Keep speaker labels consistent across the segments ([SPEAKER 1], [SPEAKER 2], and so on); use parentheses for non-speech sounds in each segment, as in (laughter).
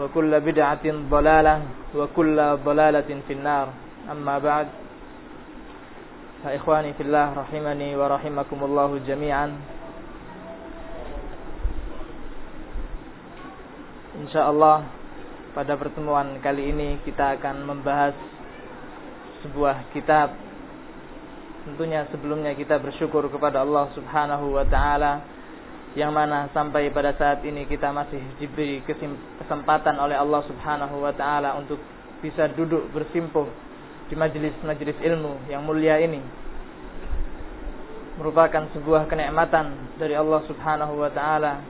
[SPEAKER 1] وكل بدعة ضلالة وكل ضلالة في النار أما بعد فإخواني في الله رحمني ورحمكم الله جميعا Insyaallah pada pertemuan kali ini kita akan membahas sebuah kitab Tentunya sebelumnya kita bersyukur kepada Allah Subhanahu wa taala yang mana sampai pada saat ini kita masih diberi kesempatan oleh Allah Subhanahu wa taala untuk bisa duduk bersimpuh di majelis-majelis ilmu yang mulia ini. Merupakan sebuah kenikmatan dari Allah Subhanahu wa taala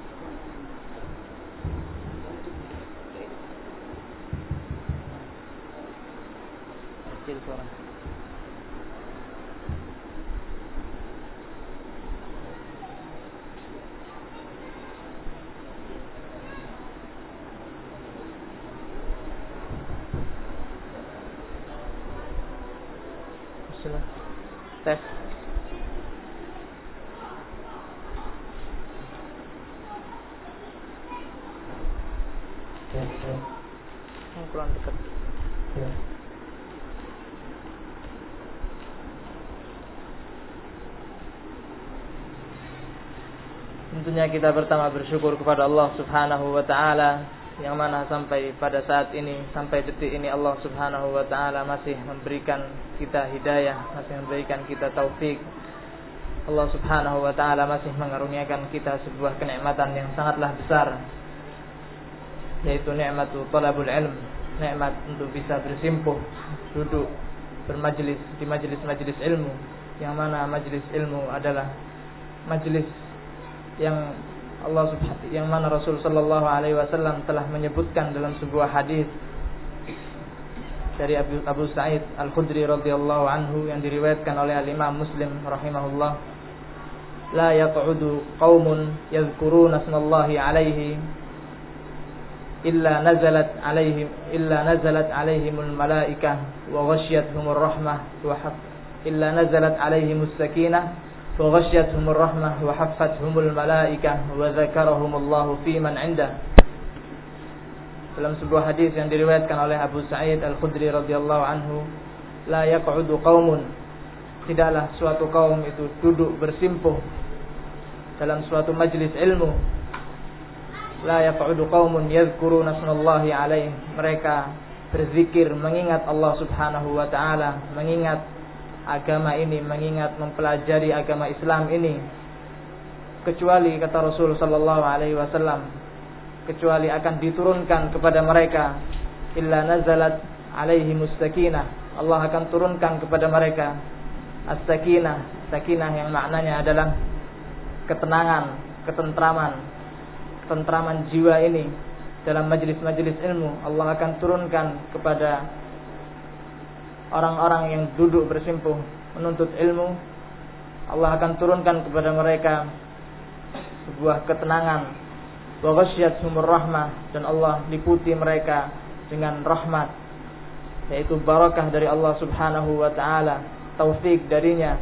[SPEAKER 1] Tentunya kita pertama bersyukur kepada Allah Subhanahu wa taala yang mana sampai pada saat ini sampai detik ini Allah Subhanahu wa taala masih memberikan kita hidayah, masih memberikan kita taufik. Allah Subhanahu wa taala masih mengaruniakan kita sebuah kenikmatan yang sangatlah besar yaitu nikmatu talabul ilm, nikmat untuk bisa bersimpuh, duduk bermajelis di majelis-majelis ilmu yang mana majelis ilmu adalah majelis yang Allah subhanahu yang mana Rasul sallallahu alaihi wasallam telah menyebutkan dalam sebuah hadis dari Abu, Abu Sa'id Al-Khudri radhiyallahu anhu yang diriwayatkan oleh Al-Imam Muslim rahimahullah la yaq'udu qaumun yadhkuruna asmallahi alaihi illa nazalat alaihim illa nazalat alaihimul malaikah wa ghashiyatuhumur rahmah wa illa nazalat alaihimus sakinah فغشيتهم الرحمة وحفتهم الملائكة وذكرهم الله في من عنده dalam sebuah hadis yang diriwayatkan oleh Abu Sa'id Al-Khudri radhiyallahu anhu la yaq'udu qaumun tidaklah suatu kaum itu duduk bersimpuh dalam suatu majlis ilmu la yaq'udu qaumun yadhkuruna smallahi alaih mereka berzikir mengingat Allah Subhanahu wa taala mengingat agama ini, mengingat mempelajari agama Islam ini. Kecuali kata Rasul sallallahu alaihi wasallam, kecuali akan diturunkan kepada mereka illa nazalat alaihi mustakinah. Allah akan turunkan kepada mereka as-sakinah, sakinah yang maknanya adalah ketenangan, ketentraman, ketentraman jiwa ini dalam majelis-majelis ilmu Allah akan turunkan kepada orang-orang yang duduk bersimpuh menuntut ilmu Allah akan turunkan kepada mereka sebuah ketenangan. Wa sumur rahmah dan Allah liputi mereka dengan rahmat yaitu barakah dari Allah Subhanahu wa taala taufik darinya.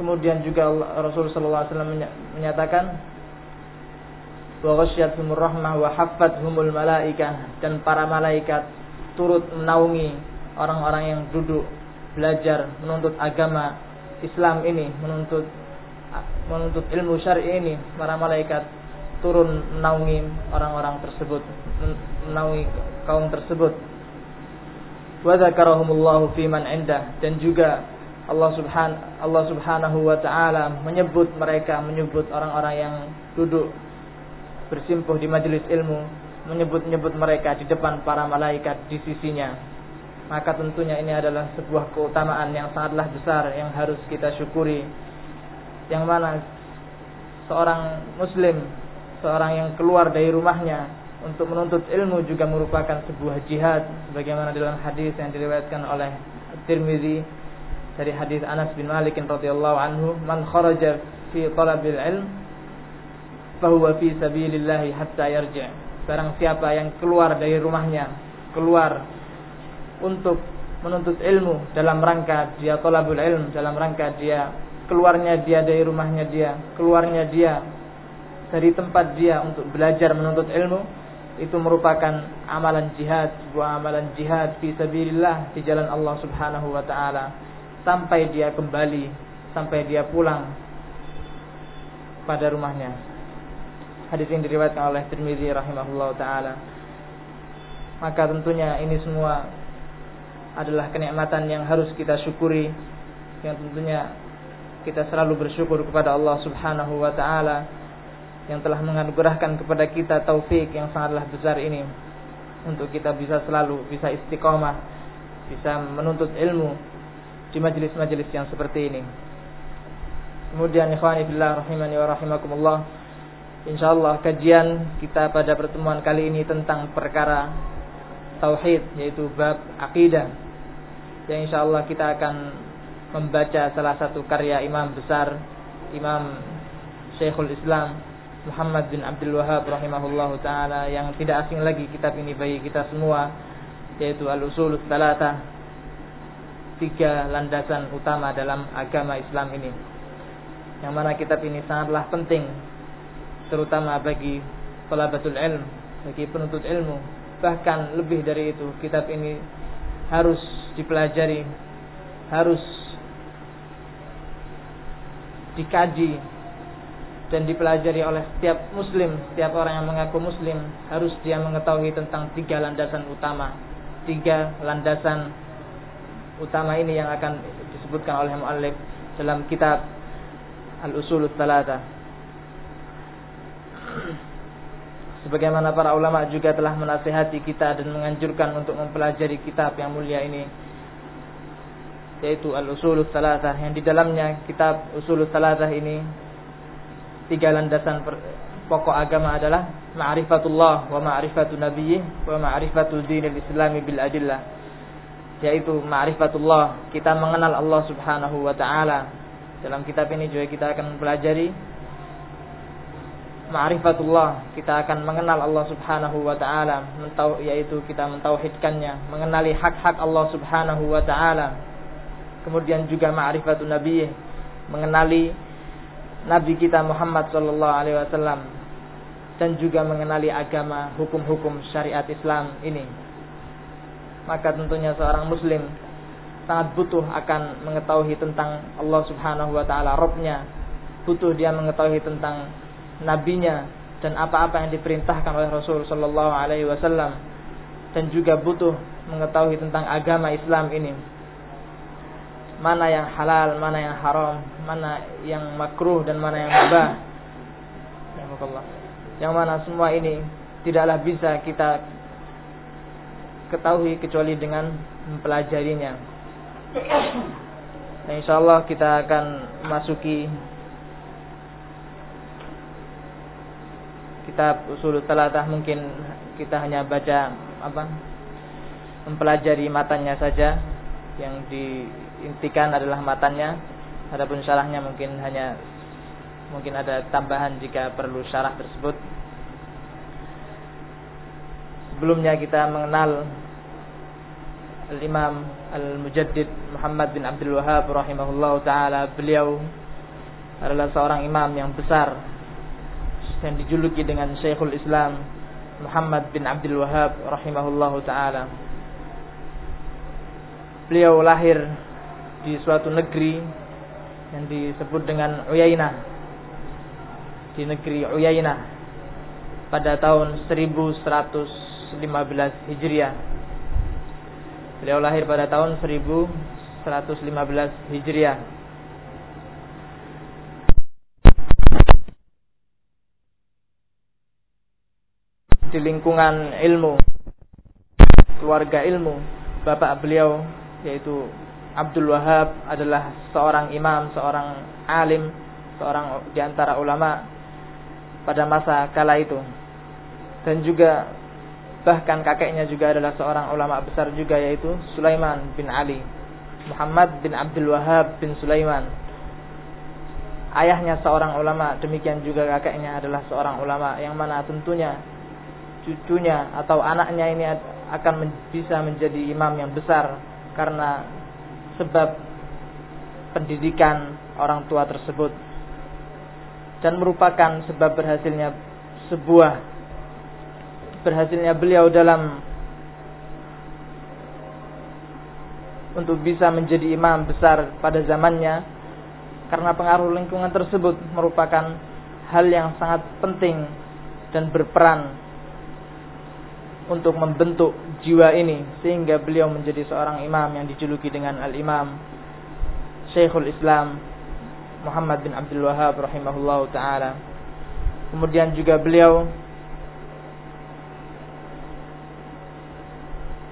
[SPEAKER 1] Kemudian juga Allah, Rasul sallallahu alaihi wasallam menyatakan wa sumur rahmah wa humul malaikah dan para malaikat turut menaungi orang-orang yang duduk belajar menuntut agama Islam ini, menuntut menuntut ilmu syar'i ini, para malaikat turun menaungi orang-orang tersebut, menaungi kaum tersebut. Wa fi man indah dan juga Allah subhan Allah Subhanahu wa taala menyebut mereka, menyebut orang-orang yang duduk bersimpuh di majelis ilmu, menyebut-nyebut mereka di depan para malaikat di sisinya. Maka tentunya ini adalah sebuah keutamaan yang sangatlah besar yang harus kita syukuri. Yang mana seorang muslim, seorang yang keluar dari rumahnya untuk menuntut ilmu juga merupakan sebuah jihad sebagaimana dalam hadis yang diriwayatkan oleh Tirmizi dari hadis Anas bin Malik radhiyallahu anhu man kharaja fi talabil ilm fahuwa fi sabilillah hatta yarji barang siapa yang keluar dari rumahnya keluar untuk menuntut ilmu dalam rangka dia talabul ilm dalam rangka dia keluarnya dia dari rumahnya dia keluarnya dia dari tempat dia untuk belajar menuntut ilmu itu merupakan amalan jihad sebuah amalan jihad fi sabilillah di jalan Allah Subhanahu wa taala sampai dia kembali, sampai dia pulang pada rumahnya. Hadis ini diriwayatkan oleh Tirmizi rahimahullah taala. Maka tentunya ini semua adalah kenikmatan yang harus kita syukuri yang tentunya kita selalu bersyukur kepada Allah Subhanahu wa taala yang telah menganugerahkan kepada kita taufik yang sangatlah besar ini untuk kita bisa selalu bisa istiqomah, bisa menuntut ilmu di majelis-majelis yang seperti ini. Kemudian ikhwani fillah rahimani wa rahimakumullah. Insyaallah kajian kita pada pertemuan kali ini tentang perkara tauhid yaitu bab akidah. Yang insyaallah kita akan membaca salah satu karya imam besar Imam Syekhul Islam Muhammad bin Abdul Wahab rahimahullahu taala yang tidak asing lagi kitab ini bagi kita semua yaitu Al-Usul Salatah tiga landasan utama dalam agama Islam ini. Yang mana kitab ini sangatlah penting terutama bagi talabatul ilm, bagi penuntut ilmu. Bahkan lebih dari itu, kitab ini harus dipelajari, harus dikaji dan dipelajari oleh setiap muslim, setiap orang yang mengaku muslim harus dia mengetahui tentang tiga landasan utama, tiga landasan utama ini yang akan disebutkan oleh muallif dalam kitab Al-Usul Thalatha. Sebagaimana para ulama juga telah menasihati kita dan menganjurkan untuk mempelajari kitab yang mulia ini yaitu Al-Usul Thalatha yang di dalamnya kitab Usul Thalatha ini tiga landasan pokok agama adalah ma'rifatullah wa ma'rifatu nabiyyih wa ma'rifatul dinil islami bil adillah. Yaitu ma'rifatullah kita mengenal Allah Subhanahu wa taala. Dalam kitab ini juga kita akan mempelajari ma'rifatullah kita akan mengenal Allah Subhanahu wa taala yaitu kita mentauhidkannya mengenali hak-hak Allah Subhanahu wa taala kemudian juga ma'rifatun nabi mengenali nabi kita Muhammad sallallahu alaihi wasallam dan juga mengenali agama hukum-hukum syariat Islam ini. Maka tentunya seorang muslim sangat butuh akan mengetahui tentang Allah Subhanahu wa taala Robnya. Butuh dia mengetahui tentang nabinya dan apa-apa yang diperintahkan oleh Rasul sallallahu alaihi wasallam. Dan juga butuh mengetahui tentang agama Islam ini mana yang halal, mana yang haram, mana yang makruh dan mana yang mubah. Yang mana semua ini tidaklah bisa kita ketahui kecuali dengan mempelajarinya. Nah, insya Allah kita akan masuki kitab usul talatah mungkin kita hanya baca apa mempelajari matanya saja yang diintikan adalah matanya adapun syarahnya mungkin hanya mungkin ada tambahan jika perlu syarah tersebut. Sebelumnya kita mengenal Al-Imam Al-Mujaddid Muhammad bin Abdul Wahab rahimahullah taala. Beliau adalah seorang imam yang besar yang dijuluki dengan Syekhul Islam Muhammad bin Abdul Wahab rahimahullah taala. Beliau lahir di suatu negeri yang disebut dengan Uyainah di negeri Uyainah pada tahun 1100 15 Hijriah. Beliau lahir pada tahun 1100 115 Hijriah. Di lingkungan ilmu, keluarga ilmu, bapak beliau yaitu Abdul Wahab adalah seorang imam, seorang alim, seorang di antara ulama pada masa kala itu. Dan juga bahkan kakeknya juga adalah seorang ulama besar juga yaitu Sulaiman bin Ali Muhammad bin Abdul Wahab bin Sulaiman. Ayahnya seorang ulama, demikian juga kakeknya adalah seorang ulama yang mana tentunya cucunya atau anaknya ini akan bisa menjadi imam yang besar karena sebab pendidikan orang tua tersebut dan merupakan sebab berhasilnya sebuah berhasilnya beliau dalam untuk bisa menjadi imam besar pada zamannya karena pengaruh lingkungan tersebut merupakan hal yang sangat penting dan berperan untuk membentuk jiwa ini sehingga beliau menjadi seorang imam yang dijuluki dengan al-imam Syekhul Islam Muhammad bin Abdul Wahab rahimahullah taala. Kemudian juga beliau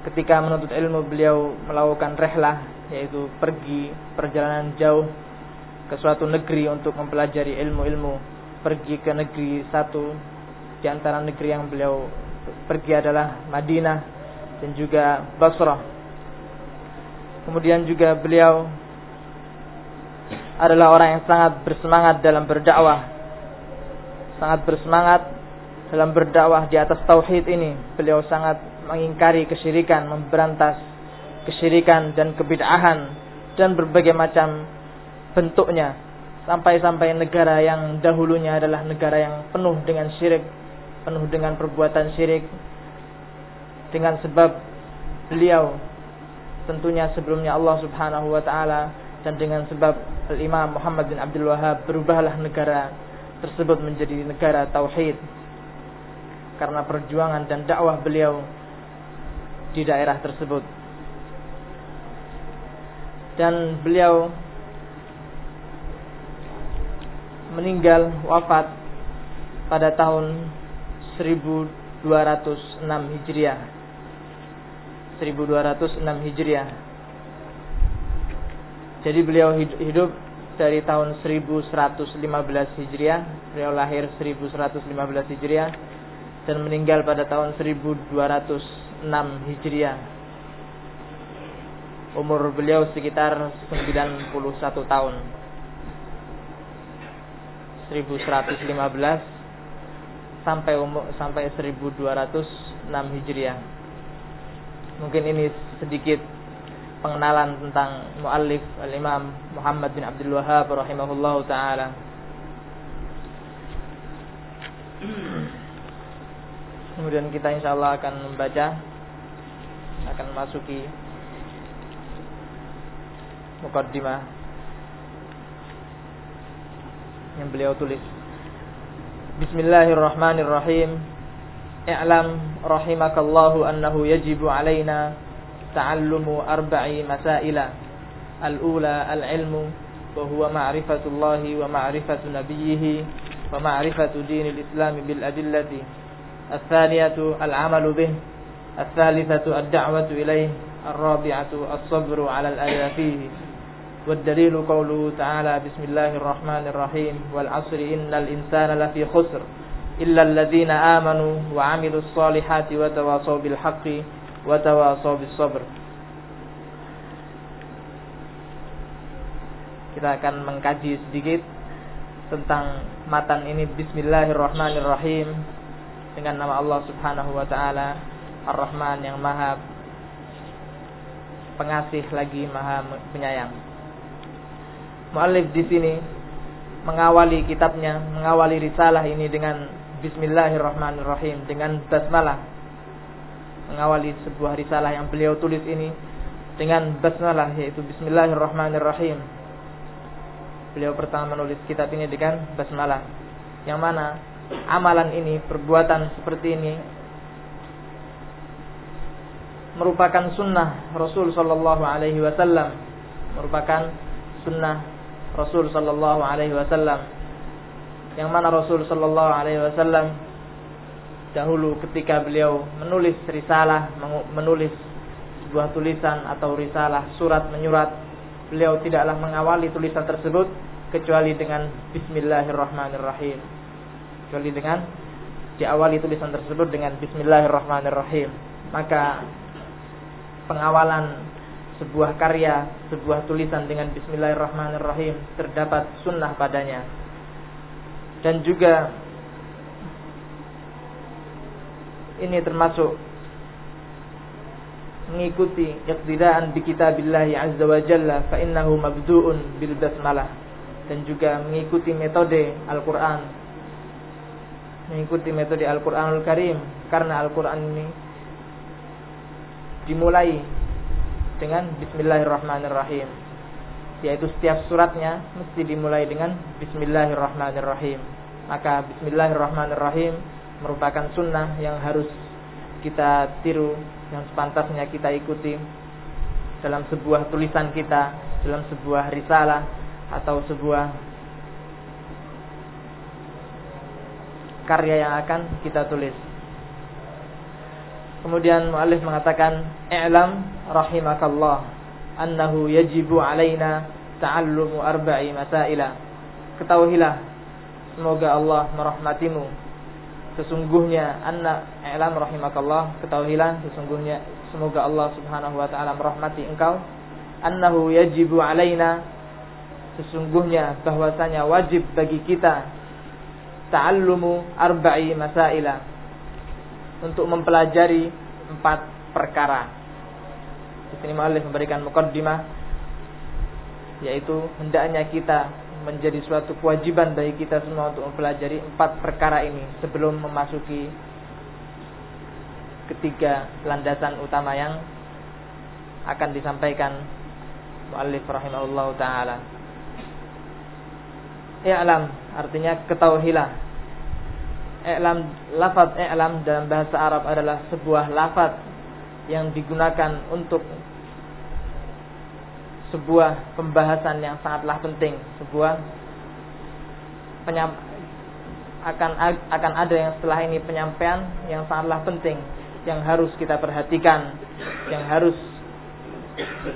[SPEAKER 1] ketika menuntut ilmu beliau melakukan rehlah yaitu pergi perjalanan jauh ke suatu negeri untuk mempelajari ilmu-ilmu pergi ke negeri satu di antara negeri yang beliau pergi adalah Madinah dan juga Basrah. Kemudian juga beliau adalah orang yang sangat bersemangat dalam berdakwah. Sangat bersemangat dalam berdakwah di atas tauhid ini. Beliau sangat mengingkari kesyirikan, memberantas kesyirikan dan kebid'ahan dan berbagai macam bentuknya. Sampai-sampai negara yang dahulunya adalah negara yang penuh dengan syirik, penuh dengan perbuatan syirik dengan sebab beliau tentunya sebelumnya Allah Subhanahu wa taala dan dengan sebab Al-Imam Muhammad bin Abdul Wahab berubahlah negara tersebut menjadi negara tauhid karena perjuangan dan dakwah beliau di daerah tersebut. Dan beliau meninggal wafat pada tahun 1206 Hijriah. 1206 Hijriah. Jadi beliau hidup dari tahun 1115 Hijriah, beliau lahir 1115 Hijriah dan meninggal pada tahun 1200 6 Hijriah. Umur beliau sekitar 91 tahun. 1115 sampai umur sampai 1206 Hijriah. Mungkin ini sedikit pengenalan tentang muallif al-Imam Muhammad bin Abdul Wahhab rahimahullahu taala. Kemudian kita insya Allah akan membaca akan masuki mukaddimah yang beliau tulis. Bismillahirrahmanirrahim. اعلم رحمك الله أنه يجب علينا تعلم أربع مسائل. الأولى العلم وهو معرفة الله ومعرفة نبيه ومعرفة دين الإسلام بالأدلة. الثانية العمل به الثالثة الدعوة إليه الرابعة الصبر على الأذى فيه والدليل قوله تعالى بسم الله الرحمن الرحيم والعصر إن الإنسان لفي خسر. إلا الذين آمنوا وعملوا الصالحات وتواصوا بالحق وتواصوا بالصبر kita akan mengkaji sedikit tentang matan ini Bismillahirrahmanirrahim dengan nama Allah Subhanahu wa taala Ar-Rahman yang maha pengasih lagi maha penyayang. Muallif di sini mengawali kitabnya, mengawali risalah ini dengan Bismillahirrahmanirrahim dengan basmalah. Mengawali sebuah risalah yang beliau tulis ini dengan basmalah yaitu Bismillahirrahmanirrahim. Beliau pertama menulis kitab ini dengan basmalah. Yang mana amalan ini, perbuatan seperti ini merupakan sunnah Rasul Shallallahu Alaihi Wasallam merupakan sunnah Rasul sallallahu alaihi wasallam yang mana Rasul sallallahu alaihi wasallam dahulu ketika beliau menulis risalah menulis sebuah tulisan atau risalah surat menyurat beliau tidaklah mengawali tulisan tersebut kecuali dengan bismillahirrahmanirrahim kecuali dengan diawali tulisan tersebut dengan bismillahirrahmanirrahim maka pengawalan sebuah karya, sebuah tulisan dengan bismillahirrahmanirrahim terdapat sunnah padanya. Dan juga ini termasuk mengikuti iqtidaan bi kitabillahi azza wa jalla fa innahu mabdu'un bil basmalah. Dan juga mengikuti metode Al-Qur'an. Mengikuti metode Al-Qur'anul Karim. Karena Al-Qur'an ini dimulai dengan Bismillahirrahmanirrahim yaitu setiap suratnya mesti dimulai dengan Bismillahirrahmanirrahim. Maka Bismillahirrahmanirrahim merupakan sunnah yang harus kita tiru yang sepantasnya kita ikuti dalam sebuah tulisan kita dalam sebuah risalah atau sebuah karya yang akan kita tulis. Kemudian muallif mengatakan, "I'lam rahimakallah annahu yajibu alaina ta'allumu arba'i masaila." Ketahuilah semoga Allah merahmatimu. Sesungguhnya anna i'lam rahimakallah, ketahuilah sesungguhnya semoga Allah Subhanahu wa taala merahmati engkau. Annahu yajibu alaina sesungguhnya bahwasanya wajib bagi kita ta'allumu arba'i masaila untuk mempelajari empat perkara. Di sini Mu'alif memberikan mukaddimah yaitu hendaknya kita menjadi suatu kewajiban bagi kita semua untuk mempelajari empat perkara ini sebelum memasuki ketiga landasan utama yang akan disampaikan Mu'alif rahimahullah taala. I'lam artinya ketahuilah i'lam lafaz i'lam dalam bahasa Arab adalah sebuah lafaz yang digunakan untuk sebuah pembahasan yang sangatlah penting, sebuah akan akan ada yang setelah ini penyampaian yang sangatlah penting yang harus kita perhatikan, yang harus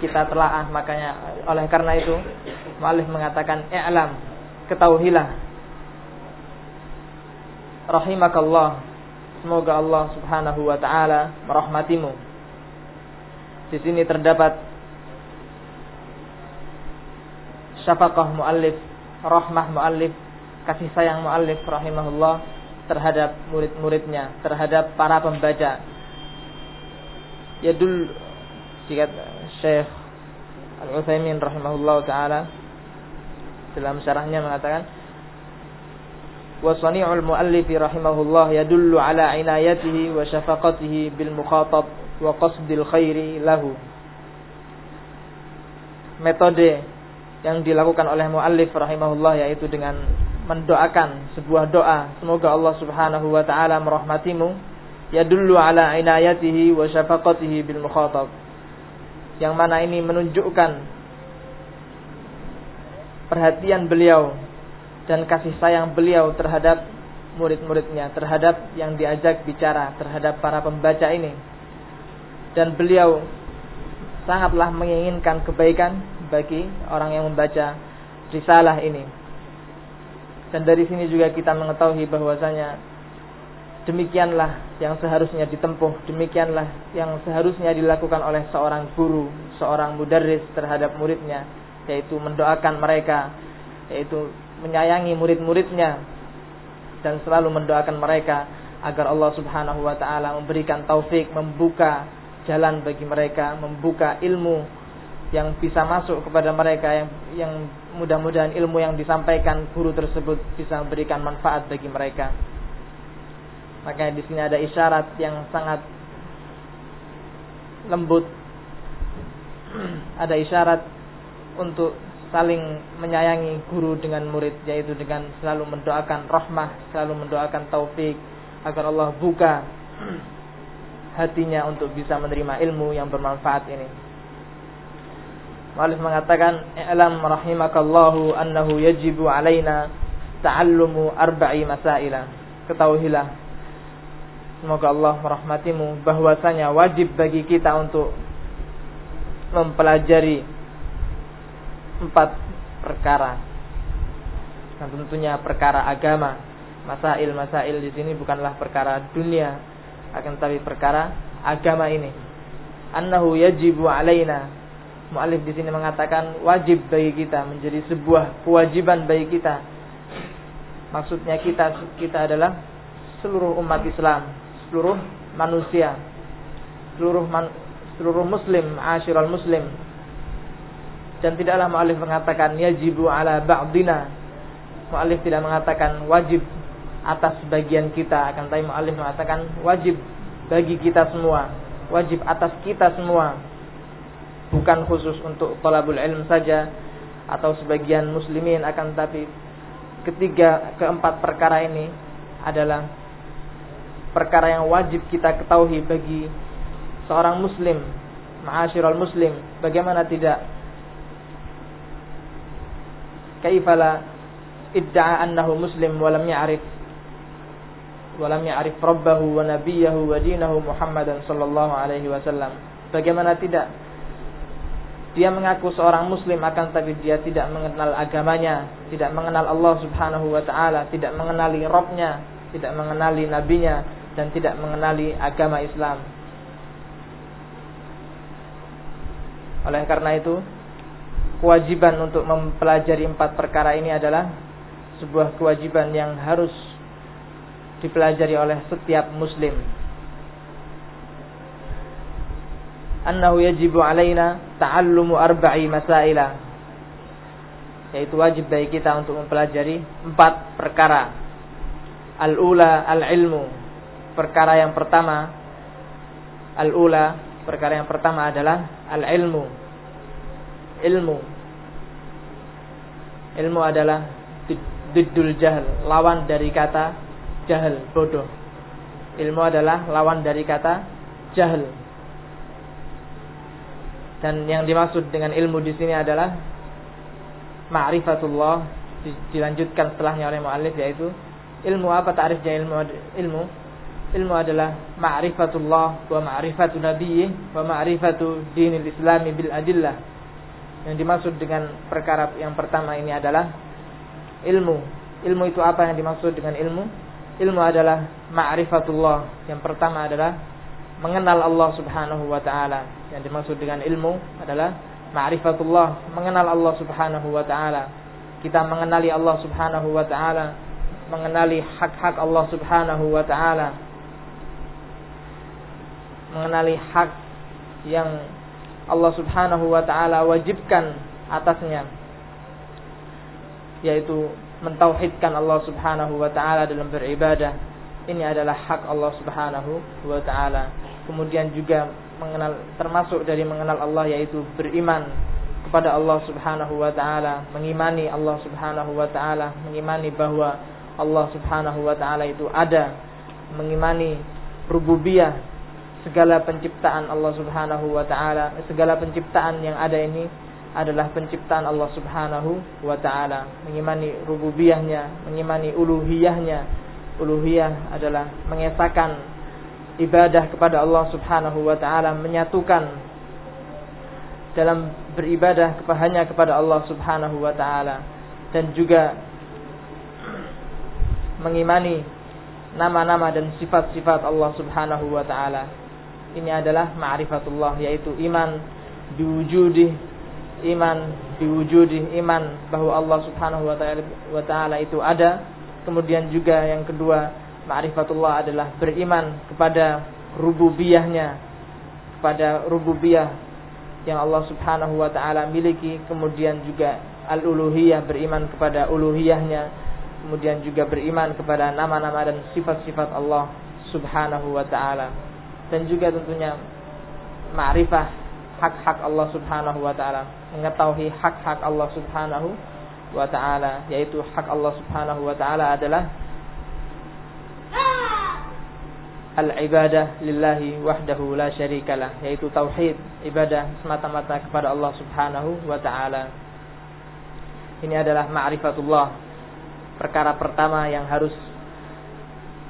[SPEAKER 1] kita telaah makanya oleh karena itu Mu'alif mengatakan i'lam ketahuilah rahimakallah. Semoga Allah Subhanahu wa taala merahmatimu. Di sini terdapat syafaqah muallif, rahmah muallif, kasih sayang muallif rahimahullah terhadap murid-muridnya, terhadap para pembaca. Yadul jika Syekh Al-Utsaimin rahimahullah taala dalam syarahnya mengatakan wa sani'ul muallifi rahimahullah yadullu ala inayatihi wa syafaqatihi bil mukhatab wa qasdil khairi lahu. Metode yang dilakukan oleh muallif rahimahullah yaitu dengan mendoakan sebuah doa. Semoga Allah Subhanahu wa taala merahmatimu. Yadullu ala inayatihi wa syafaqatihi bil mukhatab. Yang mana ini menunjukkan perhatian beliau dan kasih sayang beliau terhadap murid-muridnya terhadap yang diajak bicara terhadap para pembaca ini. Dan beliau sangatlah menginginkan kebaikan bagi orang yang membaca risalah ini. Dan dari sini juga kita mengetahui bahwasanya demikianlah yang seharusnya ditempuh, demikianlah yang seharusnya dilakukan oleh seorang guru, seorang mudarris terhadap muridnya, yaitu mendoakan mereka, yaitu menyayangi murid-muridnya dan selalu mendoakan mereka agar Allah Subhanahu wa taala memberikan taufik membuka jalan bagi mereka, membuka ilmu yang bisa masuk kepada mereka yang yang mudah-mudahan ilmu yang disampaikan guru tersebut bisa memberikan manfaat bagi mereka. Makanya di sini ada isyarat yang sangat lembut. (clears throat) ada isyarat untuk saling menyayangi guru dengan murid yaitu dengan selalu mendoakan rahmah, selalu mendoakan taufik agar Allah buka (clears throat) hatinya untuk bisa menerima ilmu yang bermanfaat ini. Mu'alif mengatakan, "I'lam rahimakallahu annahu yajibu alaina ta'allumu arba'i masaila." Ketahuilah Semoga Allah merahmatimu bahwasanya wajib bagi kita untuk mempelajari empat perkara. Dan tentunya perkara agama. Masail-masail di sini bukanlah perkara dunia, akan tapi perkara agama ini. Annahu yajibu alaina Mu'alif di sini mengatakan wajib bagi kita menjadi sebuah kewajiban bagi kita. Maksudnya kita kita adalah seluruh umat Islam, seluruh manusia, seluruh man, seluruh muslim, asyiral muslim. Dan tidaklah mu'alif mengatakan yajibu ala ba'dina. Mu'alif tidak mengatakan wajib atas bagian kita, akan tapi mu'alif mengatakan wajib bagi kita semua, wajib atas kita semua. Bukan khusus untuk talabul ilm saja atau sebagian muslimin. Akan tapi ketiga keempat perkara ini adalah perkara yang wajib kita ketahui bagi seorang muslim ma'asyiral muslim. Bagaimana tidak? Kaifala idda'a annahu muslim walam ya'rif walam ya'rif rabbahu wa nabiyahu wa dinahu Muhammadan sallallahu alaihi wasallam bagaimana tidak dia mengaku seorang muslim akan tapi dia tidak mengenal agamanya, tidak mengenal Allah Subhanahu wa taala, tidak mengenali Robnya, tidak mengenali nabinya dan tidak mengenali agama Islam. Oleh karena itu, kewajiban untuk mempelajari empat perkara ini adalah sebuah kewajiban yang harus dipelajari oleh setiap muslim. annahu yajibu alaina ta'allumu arba'i masaila. Yaitu wajib bagi kita untuk mempelajari empat perkara. Al-ula al-ilmu perkara yang pertama. Al-ula perkara yang pertama adalah al-ilmu. Ilmu. Ilmu adalah diddul jahil lawan dari kata jahil bodoh. Ilmu adalah lawan dari kata jahil. Dan yang dimaksud dengan ilmu di sini adalah ma'rifatullah dilanjutkan setelahnya oleh muallif yaitu ilmu apa ta'rifnya ilmu ilmu? Ilmu adalah ma'rifatullah wa ma'rifatu nabiyyi wa ma'rifatu dinil islami bil adillah. Yang dimaksud dengan perkara yang pertama ini adalah ilmu. Ilmu itu apa yang dimaksud dengan ilmu ilmu adalah ma'rifatullah yang pertama adalah mengenal Allah Subhanahu wa taala. Yang dimaksud dengan ilmu adalah ma'rifatullah, mengenal Allah Subhanahu wa taala. Kita mengenali Allah Subhanahu wa taala, mengenali hak-hak Allah Subhanahu wa taala. Mengenali hak yang Allah Subhanahu wa taala wajibkan atasnya yaitu mentauhidkan Allah Subhanahu wa taala dalam beribadah. Ini adalah hak Allah Subhanahu wa taala kemudian juga mengenal termasuk dari mengenal Allah yaitu beriman kepada Allah Subhanahu wa taala, mengimani Allah Subhanahu wa taala, mengimani bahwa Allah Subhanahu wa taala itu ada, mengimani rububiyah segala penciptaan Allah Subhanahu wa taala, segala penciptaan yang ada ini adalah penciptaan Allah Subhanahu wa taala, mengimani rububiyahnya, mengimani uluhiyahnya. Uluhiyah adalah mengesahkan ibadah kepada Allah Subhanahu wa taala menyatukan dalam beribadah hanya kepada Allah Subhanahu wa taala dan juga mengimani nama-nama dan sifat-sifat Allah Subhanahu wa taala. Ini adalah ma'rifatullah yaitu iman diwujudi iman diwujudi iman bahwa Allah Subhanahu wa taala itu ada. Kemudian juga yang kedua Ma'rifatullah adalah beriman kepada rububiyahnya, kepada rububiyah yang Allah Subhanahu wa taala miliki, kemudian juga al-uluhiyah beriman kepada uluhiyahnya, kemudian juga beriman kepada nama-nama dan sifat-sifat Allah Subhanahu wa taala. Dan juga tentunya ma'rifah hak-hak Allah Subhanahu wa taala, mengetahui hak-hak Allah Subhanahu wa taala, yaitu hak Allah Subhanahu wa taala adalah al-ibadah lillahi wahdahu la syarikalah yaitu tauhid ibadah semata-mata kepada Allah Subhanahu wa taala. Ini adalah ma'rifatullah. Perkara pertama yang harus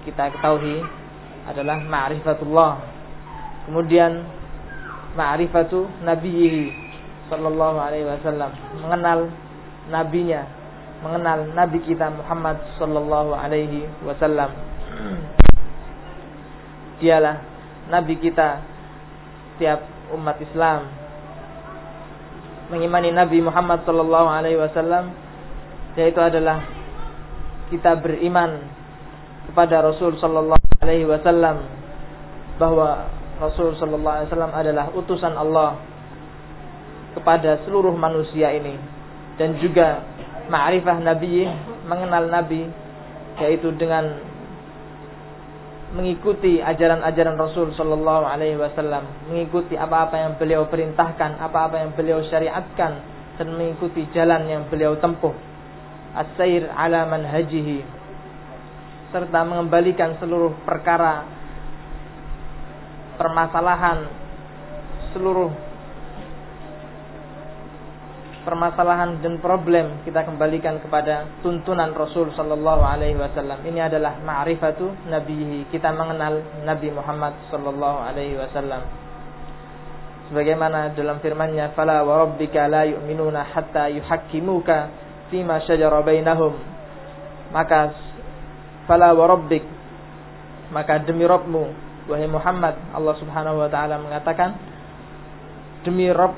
[SPEAKER 1] kita ketahui adalah ma'rifatullah. Kemudian ma'rifatu nabiyhi sallallahu alaihi wasallam, mengenal nabinya, mengenal nabi kita Muhammad sallallahu alaihi wasallam. Dialah nabi kita setiap umat Islam. Mengimani Nabi Muhammad sallallahu alaihi wasallam yaitu adalah kita beriman kepada Rasul sallallahu alaihi wasallam bahwa Rasul sallallahu alaihi wasallam adalah utusan Allah kepada seluruh manusia ini dan juga ma'rifah nabi mengenal nabi yaitu dengan mengikuti ajaran-ajaran Rasul Shallallahu Alaihi Wasallam, mengikuti apa-apa yang beliau perintahkan, apa-apa yang beliau syariatkan, dan mengikuti jalan yang beliau tempuh. As-sair ala manhajihi serta mengembalikan seluruh perkara permasalahan seluruh permasalahan dan problem kita kembalikan kepada tuntunan Rasul sallallahu alaihi wasallam. Ini adalah ma'rifatu nabihi. Kita mengenal Nabi Muhammad sallallahu alaihi wasallam. Sebagaimana dalam firman-Nya, "Fala wa rabbika la yu'minuna hatta yuhakkimuka fima shajara bainahum." Maka fala wa rabbik maka demi Rabbmu wahai Muhammad Allah Subhanahu wa taala mengatakan demi Rabb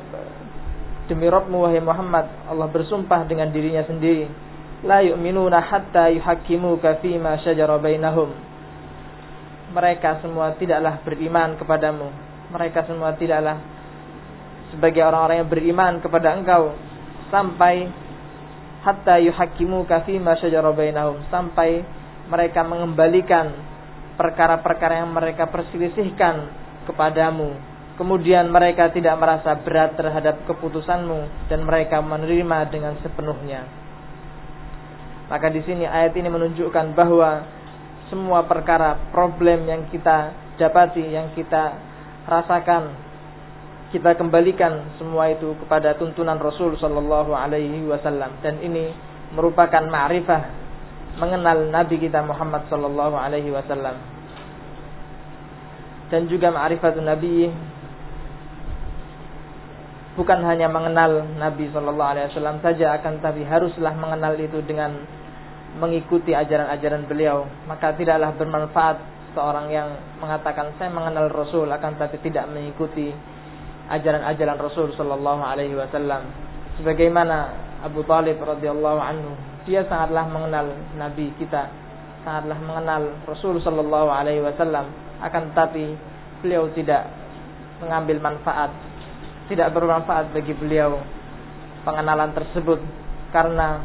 [SPEAKER 1] Demi Rabbmu wahai Muhammad, Allah bersumpah dengan dirinya sendiri. La yu'minuna hatta yuhakkimuka fima syajara bainahum. Mereka semua tidaklah beriman kepadamu. Mereka semua tidaklah sebagai orang-orang yang beriman kepada engkau sampai hatta yuhakkimuka fima syajara bainahum sampai mereka mengembalikan perkara-perkara yang mereka perselisihkan kepadamu Kemudian mereka tidak merasa berat terhadap keputusanmu dan mereka menerima dengan sepenuhnya. Maka di sini ayat ini menunjukkan bahwa semua perkara problem yang kita dapati, yang kita rasakan, kita kembalikan semua itu kepada tuntunan Rasul Shallallahu Alaihi Wasallam dan ini merupakan ma'rifah mengenal Nabi kita Muhammad Shallallahu Alaihi Wasallam dan juga ma'rifatun Nabi bukan hanya mengenal Nabi Shallallahu Alaihi Wasallam saja, akan tapi haruslah mengenal itu dengan mengikuti ajaran-ajaran beliau. Maka tidaklah bermanfaat seorang yang mengatakan saya mengenal Rasul, akan tapi tidak mengikuti ajaran-ajaran Rasul Shallallahu Alaihi Wasallam. Sebagaimana Abu Talib radhiyallahu anhu, dia sangatlah mengenal Nabi kita, sangatlah mengenal Rasul Shallallahu Alaihi Wasallam, akan tetapi beliau tidak mengambil manfaat tidak bermanfaat bagi beliau pengenalan tersebut karena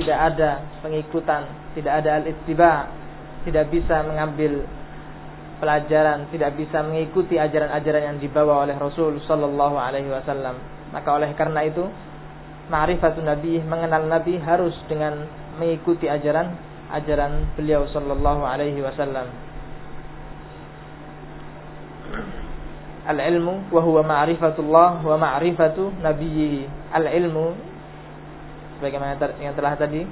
[SPEAKER 1] tidak ada pengikutan, tidak ada al-ittiba, tidak bisa mengambil pelajaran, tidak bisa mengikuti ajaran-ajaran yang dibawa oleh Rasul sallallahu alaihi wasallam. Maka oleh karena itu, ma'rifatun nabi, mengenal nabi harus dengan mengikuti ajaran ajaran beliau sallallahu alaihi wasallam al-ilmu wa huwa ma'rifatullah wa ma'rifatu nabiyhi. Al-ilmu sebagaimana yang telah tadi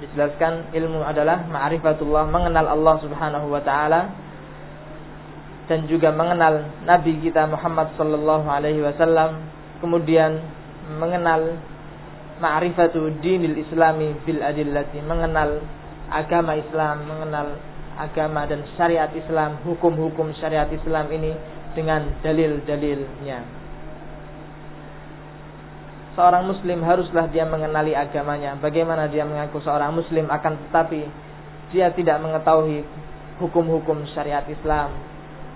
[SPEAKER 1] dijelaskan ilmu adalah ma'rifatullah mengenal Allah Subhanahu wa taala dan juga mengenal nabi kita Muhammad sallallahu alaihi wasallam kemudian mengenal ma'rifatu dinil islami bil adillati mengenal agama Islam mengenal agama dan syariat Islam hukum-hukum syariat Islam ini dengan dalil-dalilnya. Seorang muslim haruslah dia mengenali agamanya. Bagaimana dia mengaku seorang muslim akan tetapi dia tidak mengetahui hukum-hukum syariat Islam,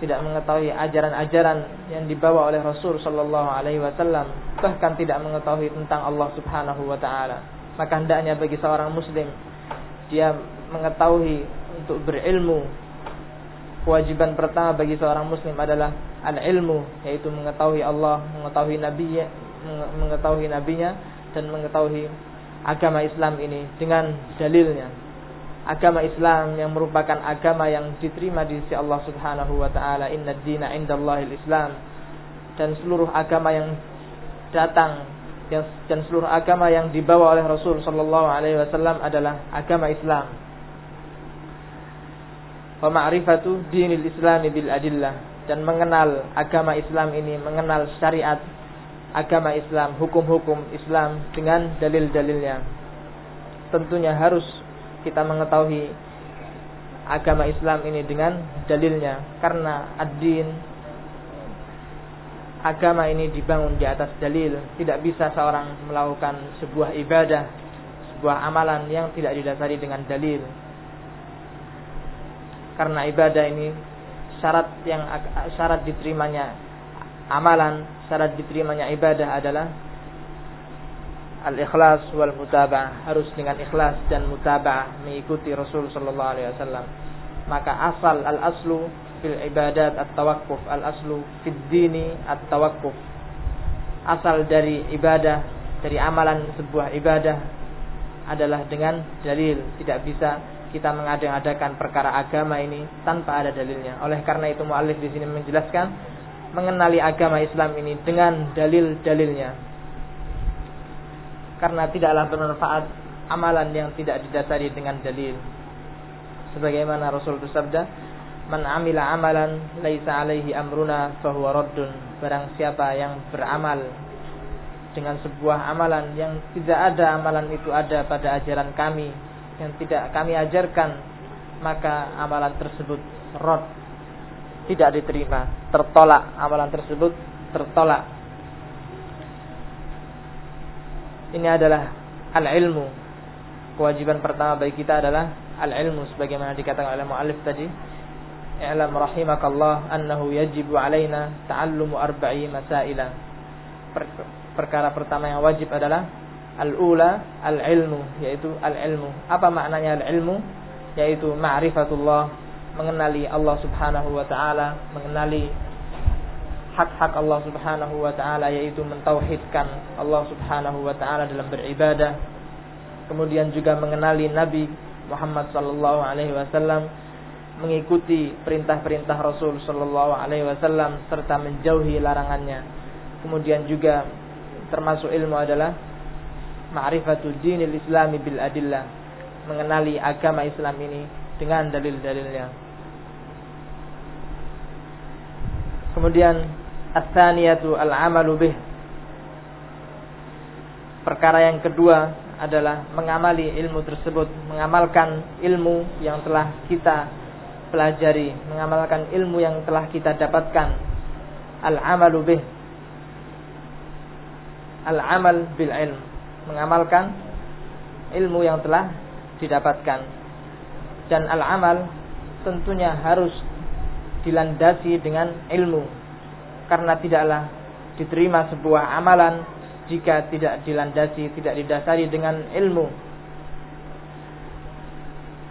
[SPEAKER 1] tidak mengetahui ajaran-ajaran yang dibawa oleh Rasul Shallallahu Alaihi Wasallam, bahkan tidak mengetahui tentang Allah Subhanahu Wa Taala. Maka hendaknya bagi seorang Muslim dia mengetahui untuk berilmu kewajiban pertama bagi seorang muslim adalah al-ilmu yaitu mengetahui Allah, mengetahui nabi mengetahui nabinya dan mengetahui agama Islam ini dengan dalilnya. Agama Islam yang merupakan agama yang diterima di sisi Allah Subhanahu wa taala inna dina indallahil Islam dan seluruh agama yang datang dan seluruh agama yang dibawa oleh Rasul sallallahu alaihi wasallam adalah agama Islam. Wa ma'rifatu dinil Islam bil adillah dan mengenal agama Islam ini, mengenal syariat agama Islam, hukum-hukum Islam dengan dalil-dalilnya. Tentunya harus kita mengetahui agama Islam ini dengan dalilnya. Karena ad-din agama ini dibangun di atas dalil. Tidak bisa seorang melakukan sebuah ibadah sebuah amalan yang tidak didasari dengan dalil. Karena ibadah ini syarat yang syarat diterimanya amalan syarat diterimanya ibadah adalah al-ikhlas wal mutaba'ah. Harus dengan ikhlas dan mutaba'ah mengikuti Rasul sallallahu alaihi wasallam. Maka asal al-aslu fil ibadat at-tawakkuf al-aslu fid dini at-tawakkuf. Asal dari ibadah dari amalan sebuah ibadah adalah dengan dalil. Tidak bisa kita mengada-adakan perkara agama ini tanpa ada dalilnya. Oleh karena itu muallif di sini menjelaskan mengenali agama Islam ini dengan dalil-dalilnya karena tidaklah bermanfaat amalan yang tidak didasari dengan dalil. Sebagaimana Rasul bersabda, "Man amila amalan laisa alaihi amruna fahuwa raddun." Barang siapa yang beramal dengan sebuah amalan yang tidak ada amalan itu ada pada ajaran kami, yang tidak kami ajarkan, maka amalan tersebut rod tidak diterima, tertolak amalan tersebut tertolak ini adalah al-ilmu. Kewajiban pertama bagi kita adalah al-ilmu sebagaimana dikatakan oleh muallif tadi. I'lam rahimakallah annahu yajibu alaina ta'allumu arba'i masaila. perkara pertama yang wajib adalah al-ula al-ilmu yaitu al-ilmu. Apa maknanya al-ilmu? Yaitu ma'rifatullah, mengenali Allah Subhanahu wa taala, mengenali hak-hak Allah Subhanahu wa taala yaitu mentauhidkan Allah Subhanahu wa taala dalam beribadah. Kemudian juga mengenali Nabi Muhammad sallallahu alaihi wasallam, mengikuti perintah-perintah Rasul sallallahu alaihi wasallam serta menjauhi larangannya. Kemudian juga termasuk ilmu adalah ma'rifatul dinil islami bil adillah, mengenali agama Islam ini dengan dalil-dalilnya. Kemudian As-saniyatu al-amalu bih. Perkara yang kedua adalah mengamali ilmu tersebut, mengamalkan ilmu yang telah kita pelajari, mengamalkan ilmu yang telah kita dapatkan. Al-amalu bih. Al-amal bil ilm. Mengamalkan ilmu yang telah didapatkan. Dan al-amal tentunya harus dilandasi dengan ilmu karena tidaklah diterima sebuah amalan jika tidak dilandasi, tidak didasari dengan ilmu.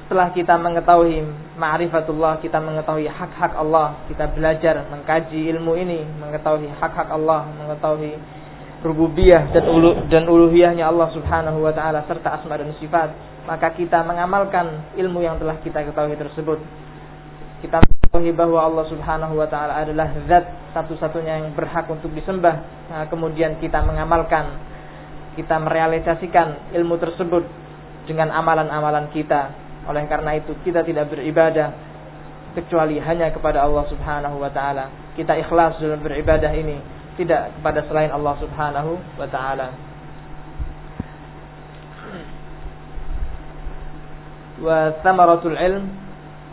[SPEAKER 1] Setelah kita mengetahui ma'rifatullah, kita mengetahui hak-hak Allah, kita belajar mengkaji ilmu ini, mengetahui hak-hak Allah, mengetahui rububiyah dan ulu dan uluhiyahnya Allah Subhanahu wa taala serta asma dan sifat, maka kita mengamalkan ilmu yang telah kita ketahui tersebut. Kita mengetahui bahwa Allah Subhanahu wa taala adalah zat satu-satunya yang berhak untuk disembah. Nah, kemudian kita mengamalkan, kita merealisasikan ilmu tersebut dengan amalan-amalan kita. Oleh karena itu kita tidak beribadah kecuali hanya kepada Allah Subhanahu wa taala. Kita ikhlas dalam beribadah ini, tidak kepada selain Allah Subhanahu wa taala. Wa thamaratul ilm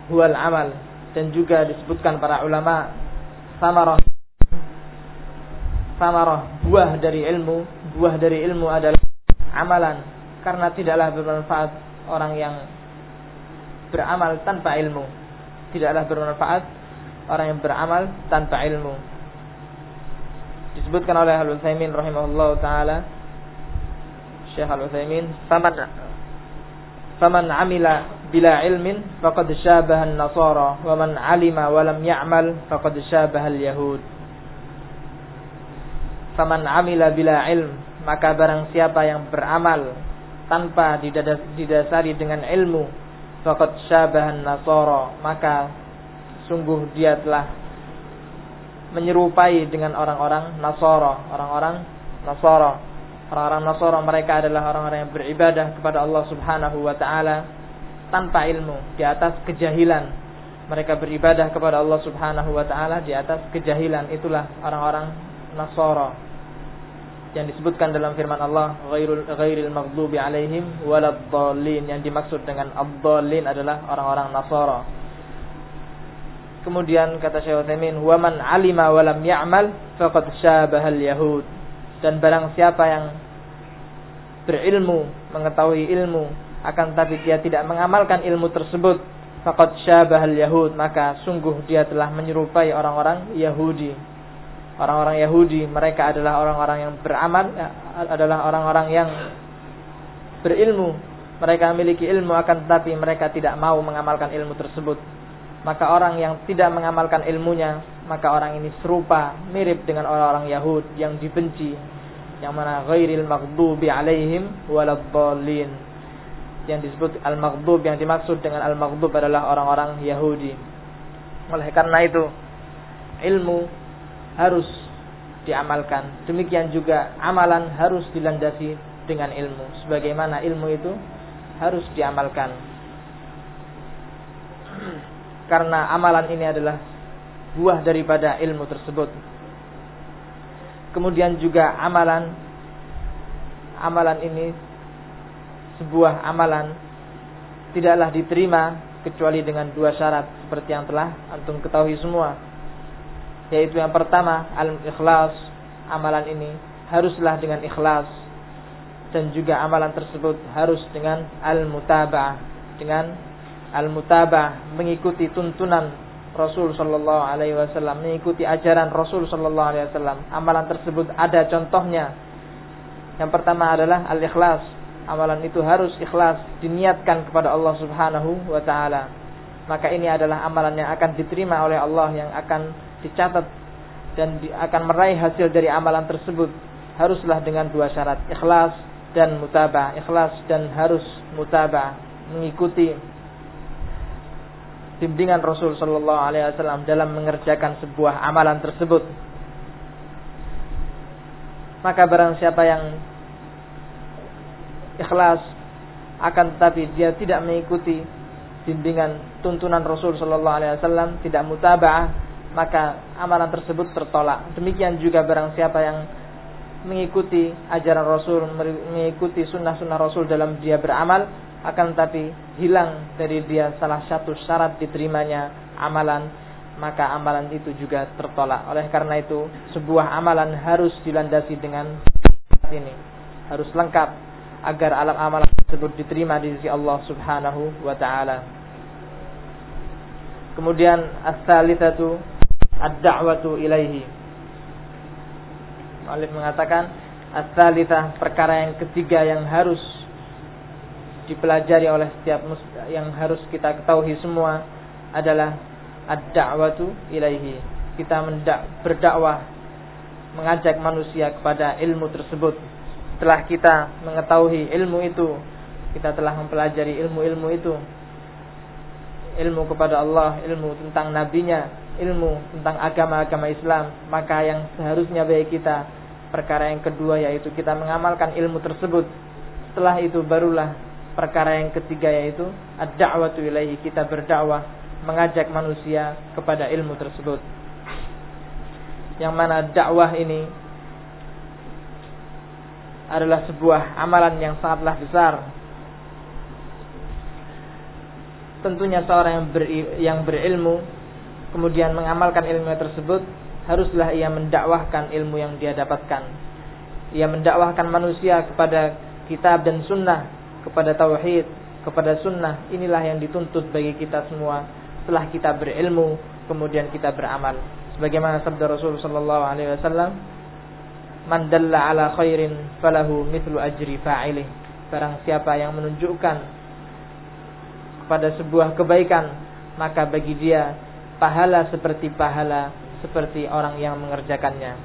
[SPEAKER 1] huwa al-amal dan juga disebutkan para ulama samarah. Samarah buah dari ilmu. Buah dari ilmu adalah amalan. Karena tidaklah bermanfaat orang yang beramal tanpa ilmu. Tidaklah bermanfaat orang yang beramal tanpa ilmu. Disebutkan oleh Al-Utsaimin rahimahullah taala. Syekh Al-Utsaimin faman faman amila bila ilmin faqad syabaha an-nasara wa man alima wa lam ya'mal faqad syabaha al-yahud. Faman amila bila ilm maka barang siapa yang beramal tanpa didasari dengan ilmu faqad syabahan nasara maka sungguh dia telah menyerupai dengan orang-orang Nasara, orang-orang Nasara. Orang-orang Nasara mereka adalah orang-orang yang beribadah kepada Allah Subhanahu wa taala tanpa ilmu, di atas kejahilan. Mereka beribadah kepada Allah Subhanahu wa taala di atas kejahilan. Itulah orang-orang Nasara. Yang disebutkan dalam firman Allah, ghairul ghairil maghdubi alaihim waladdallin. Yang dimaksud dengan ad adalah orang-orang Nasara Kemudian kata Syekh Utsaimin, "Wa man 'alima wa lam ya'mal faqad syabahal yahud." Dan barang siapa yang berilmu, mengetahui ilmu, akan tapi dia tidak mengamalkan ilmu tersebut, faqad syabahal yahud, maka sungguh dia telah menyerupai orang-orang Yahudi. Orang-orang Yahudi mereka adalah orang-orang yang beramal, adalah orang-orang yang berilmu. Mereka memiliki ilmu akan tetapi mereka tidak mau mengamalkan ilmu tersebut maka orang yang tidak mengamalkan ilmunya maka orang ini serupa mirip dengan orang-orang Yahud yang dibenci yang mana ghairil maghdubi alaihim waladdallin yang disebut al-maghdub yang dimaksud dengan al-maghdub adalah orang-orang Yahudi. Oleh karena itu ilmu harus diamalkan. Demikian juga amalan harus dilandasi dengan ilmu. Sebagaimana ilmu itu harus diamalkan. Karena amalan ini adalah buah daripada ilmu tersebut. Kemudian juga amalan amalan ini sebuah amalan tidaklah diterima kecuali dengan dua syarat seperti yang telah antum ketahui semua. Yaitu yang pertama al-ikhlas, amalan ini haruslah dengan ikhlas dan juga amalan tersebut harus dengan al-mutaba'ah, dengan al-mutabah mengikuti tuntunan Rasul sallallahu alaihi wasallam, mengikuti ajaran Rasul sallallahu alaihi wasallam. Amalan tersebut ada contohnya. Yang pertama adalah al-ikhlas. Amalan itu harus ikhlas, diniatkan kepada Allah Subhanahu wa taala. Maka ini adalah amalan yang akan diterima oleh Allah yang akan dicatat dan akan meraih hasil dari amalan tersebut haruslah dengan dua syarat, ikhlas dan mutabah. Ikhlas dan harus mutabah, mengikuti bimbingan Rasul Shallallahu Alaihi Wasallam dalam mengerjakan sebuah amalan tersebut. Maka barang siapa yang ikhlas akan tetapi dia tidak mengikuti bimbingan tuntunan Rasul Shallallahu Alaihi Wasallam, tidak mutabah, maka amalan tersebut tertolak. Demikian juga barang siapa yang mengikuti ajaran Rasul, mengikuti sunnah-sunnah Rasul dalam dia beramal, akan tapi hilang dari dia salah satu syarat diterimanya amalan maka amalan itu juga tertolak oleh karena itu sebuah amalan harus dilandasi dengan ini harus lengkap agar alam amalan tersebut diterima di sisi Allah Subhanahu wa taala kemudian as-salitsatu ad-da'watu ilaihi Alif mengatakan as-salitsah perkara yang ketiga yang harus dipelajari oleh setiap yang harus kita ketahui semua adalah ad-da'watu ilaihi. Kita berdakwah mengajak manusia kepada ilmu tersebut. Setelah kita mengetahui ilmu itu, kita telah mempelajari ilmu-ilmu itu. Ilmu kepada Allah, ilmu tentang nabinya, ilmu tentang agama-agama Islam, maka yang seharusnya bagi kita perkara yang kedua yaitu kita mengamalkan ilmu tersebut. Setelah itu barulah Perkara yang ketiga yaitu ad-da'watu ilaihi kita berdakwah mengajak manusia kepada ilmu tersebut. Yang mana dakwah ini adalah sebuah amalan yang sangatlah besar. Tentunya seorang yang, ber, yang berilmu kemudian mengamalkan ilmu tersebut haruslah ia mendakwahkan ilmu yang dia dapatkan. Ia mendakwahkan manusia kepada kitab dan sunnah kepada tauhid, kepada sunnah, inilah yang dituntut bagi kita semua setelah kita berilmu kemudian kita beramal. Sebagaimana sabda Rasul sallallahu alaihi wasallam, man dalla ala khairin falahu mithlu ajri fa'ilih. Barang siapa yang menunjukkan kepada sebuah kebaikan maka bagi dia pahala seperti pahala seperti orang yang mengerjakannya.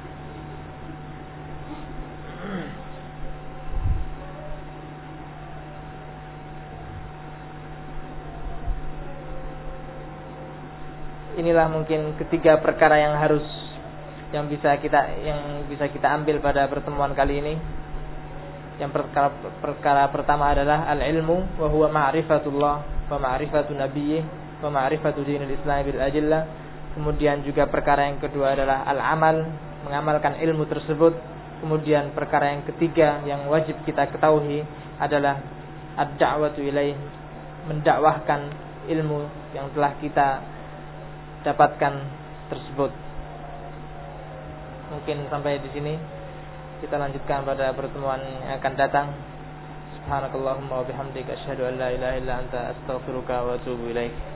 [SPEAKER 1] Inilah mungkin ketiga perkara yang harus yang bisa kita yang bisa kita ambil pada pertemuan kali ini. Yang perkara, perkara pertama adalah al-ilmu wa huwa ma'rifatullah wa ma'rifatu nabiyyih wa ma'rifatu dinil Islam bil ajillah. Kemudian juga perkara yang kedua adalah al-amal, mengamalkan ilmu tersebut. Kemudian perkara yang ketiga yang wajib kita ketahui adalah ad-da'watu ilaih, mendakwahkan ilmu yang telah kita dapatkan tersebut. Mungkin sampai di sini kita lanjutkan pada pertemuan yang akan datang. Subhanakallahumma wa bihamdika asyhadu an la ilaha illa anta astaghfiruka wa atubu ilaik.